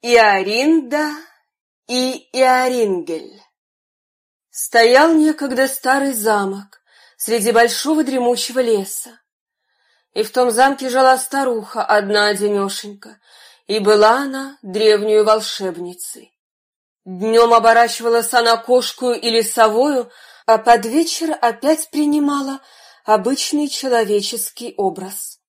Иоринда и Иорингель. Стоял некогда старый замок среди большого дремучего леса. И в том замке жила старуха одна-одинешенька, и была она древнюю волшебницей. Днем оборачивалась она кошку или совою, а под вечер опять принимала обычный человеческий образ.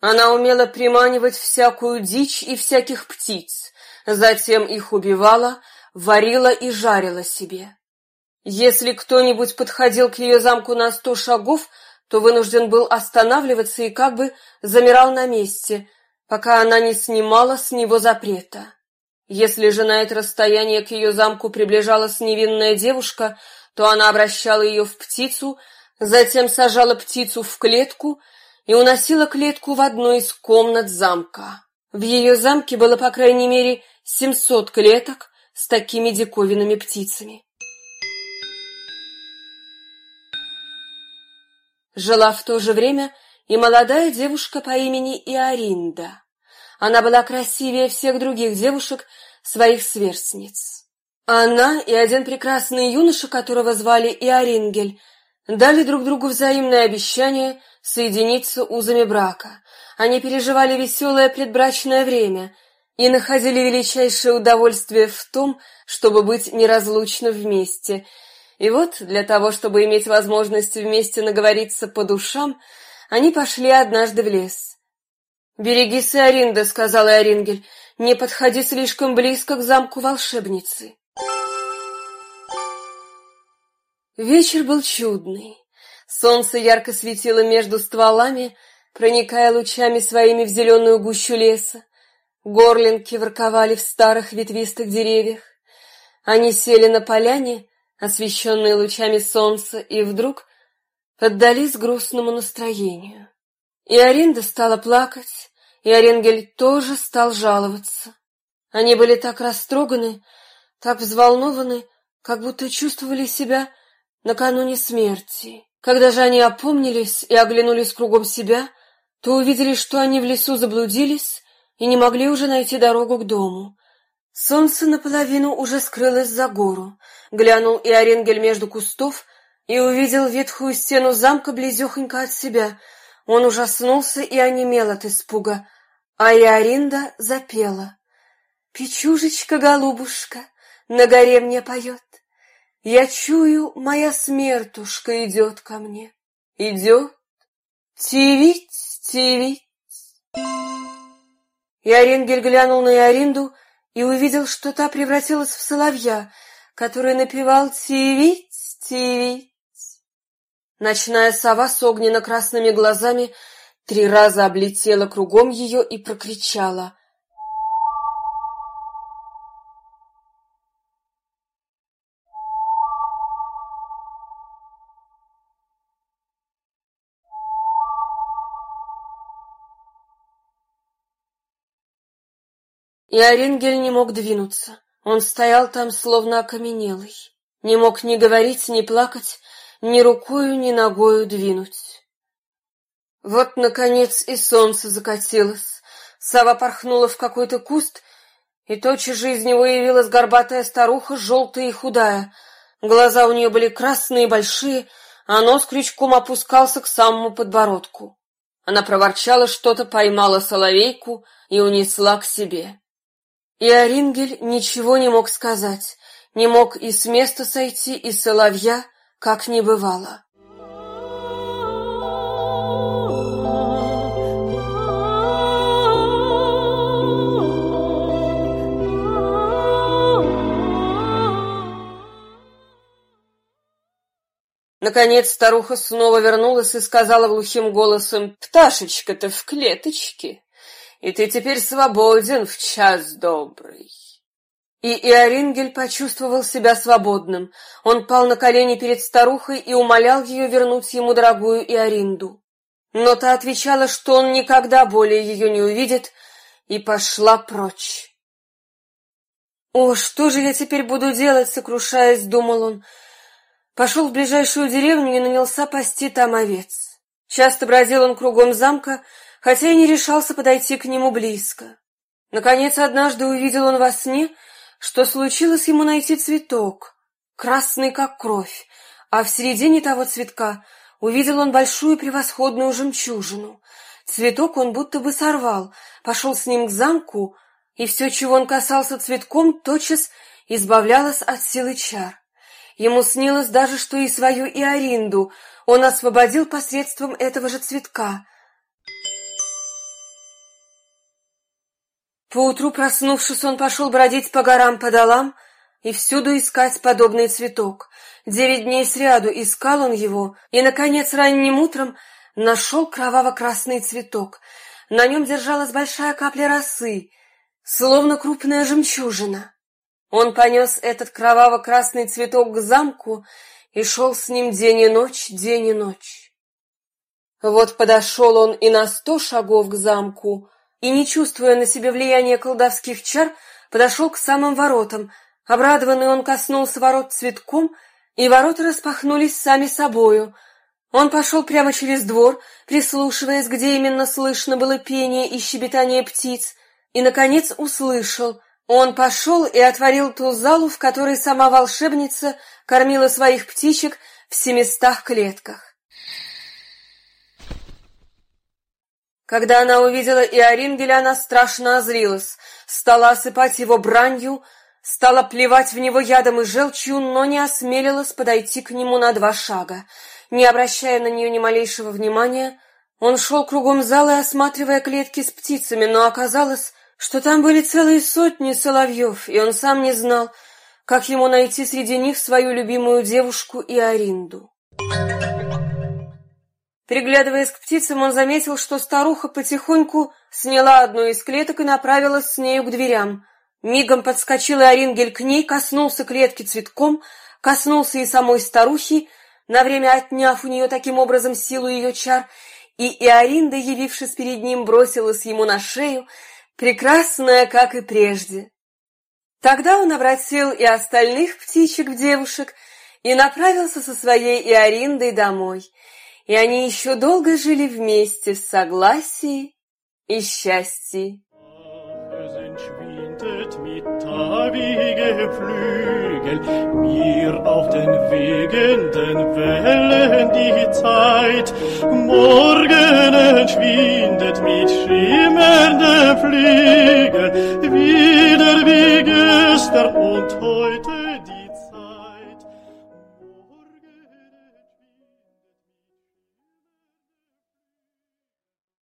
Она умела приманивать всякую дичь и всяких птиц, затем их убивала, варила и жарила себе. Если кто-нибудь подходил к ее замку на сто шагов, то вынужден был останавливаться и как бы замирал на месте, пока она не снимала с него запрета. Если же на это расстояние к ее замку приближалась невинная девушка, то она обращала ее в птицу, затем сажала птицу в клетку и уносила клетку в одну из комнат замка. В ее замке было, по крайней мере, семьсот клеток с такими диковинными птицами. Жила в то же время и молодая девушка по имени Иоринда. Она была красивее всех других девушек, своих сверстниц. Она и один прекрасный юноша, которого звали Иорингель, дали друг другу взаимное обещание соединиться узами брака. Они переживали веселое предбрачное время и находили величайшее удовольствие в том, чтобы быть неразлучно вместе. И вот для того, чтобы иметь возможность вместе наговориться по душам, они пошли однажды в лес. «Берегись, Иоринда», — сказал Иорингель, — «не подходи слишком близко к замку волшебницы». Вечер был чудный. Солнце ярко светило между стволами, проникая лучами своими в зеленую гущу леса. Горлинки ворковали в старых ветвистых деревьях. Они сели на поляне, освещенные лучами солнца, и вдруг поддались грустному настроению. И Аринда стала плакать, и Оренгель тоже стал жаловаться. Они были так растроганы, так взволнованы, как будто чувствовали себя накануне смерти. Когда же они опомнились и оглянулись кругом себя, то увидели, что они в лесу заблудились и не могли уже найти дорогу к дому. Солнце наполовину уже скрылось за гору. Глянул и Оренгель между кустов и увидел ветхую стену замка близехонько от себя — он ужаснулся и онемел от испуга, а Иоринда запела. «Печужечка-голубушка на горе мне поет, Я чую, моя смертушка идет ко мне. Идет, тивить, тивить». Иоренгель глянул на Иоринду и увидел, что та превратилась в соловья, который напевал «Тивить, тивить». Ночная сова с огненно-красными глазами три раза облетела кругом ее и прокричала. И Оренгель не мог двинуться. Он стоял там, словно окаменелый. Не мог ни говорить, ни плакать, ни рукою, ни ногою двинуть. Вот, наконец, и солнце закатилось. Сова порхнула в какой-то куст, и тотчас же из него явилась горбатая старуха, желтая и худая. Глаза у нее были красные и большие, а нос крючком опускался к самому подбородку. Она проворчала что-то, поймала соловейку и унесла к себе. И Оренгель ничего не мог сказать, не мог и с места сойти, и соловья как не бывало. Наконец старуха снова вернулась и сказала глухим голосом, «Пташечка-то в клеточке, и ты теперь свободен в час добрый». И Иорингель почувствовал себя свободным. Он пал на колени перед старухой и умолял ее вернуть ему дорогую Иоринду. Но та отвечала, что он никогда более ее не увидит, и пошла прочь. «О, что же я теперь буду делать?» — сокрушаясь, думал он. Пошел в ближайшую деревню и нанялся пасти там овец. Часто бродил он кругом замка, хотя и не решался подойти к нему близко. Наконец, однажды увидел он во сне, что случилось ему найти цветок, красный как кровь, а в середине того цветка увидел он большую превосходную жемчужину. Цветок он будто бы сорвал, пошел с ним к замку, и все, чего он касался цветком, тотчас избавлялось от силы чар. Ему снилось даже, что и свою Иоринду он освободил посредством этого же цветка. Поутру, проснувшись, он пошел бродить по горам, по долам и всюду искать подобный цветок. Девять дней сряду искал он его, и, наконец, ранним утром нашел кроваво-красный цветок. На нем держалась большая капля росы, словно крупная жемчужина. Он понес этот кроваво-красный цветок к замку и шел с ним день и ночь, день и ночь. Вот подошел он и на сто шагов к замку, и, не чувствуя на себе влияния колдовских чар, подошел к самым воротам. Обрадованный он коснулся ворот цветком, и ворота распахнулись сами собою. Он пошел прямо через двор, прислушиваясь, где именно слышно было пение и щебетание птиц, и, наконец, услышал. Он пошел и отворил ту залу, в которой сама волшебница кормила своих птичек в семистах клетках. Когда она увидела Иорингеля, она страшно озлилась, стала осыпать его бранью, стала плевать в него ядом и желчью, но не осмелилась подойти к нему на два шага. Не обращая на нее ни малейшего внимания, он шел кругом зала, осматривая клетки с птицами, но оказалось, что там были целые сотни соловьев, и он сам не знал, как ему найти среди них свою любимую девушку Иоринду. Приглядываясь к птицам, он заметил, что старуха потихоньку сняла одну из клеток и направилась с нею к дверям. Мигом подскочил Орингель к ней, коснулся клетки цветком, коснулся и самой старухи, на время отняв у нее таким образом силу ее чар, и Иоринда, явившись перед ним, бросилась ему на шею, прекрасная, как и прежде. Тогда он обратил и остальных птичек в девушек и направился со своей Иориндой домой — и они еще долго жили вместе в согласии и счастье. mir auf den wegenden Wellen die Zeit. Morgen entschwindet mit schimmerndem Flügel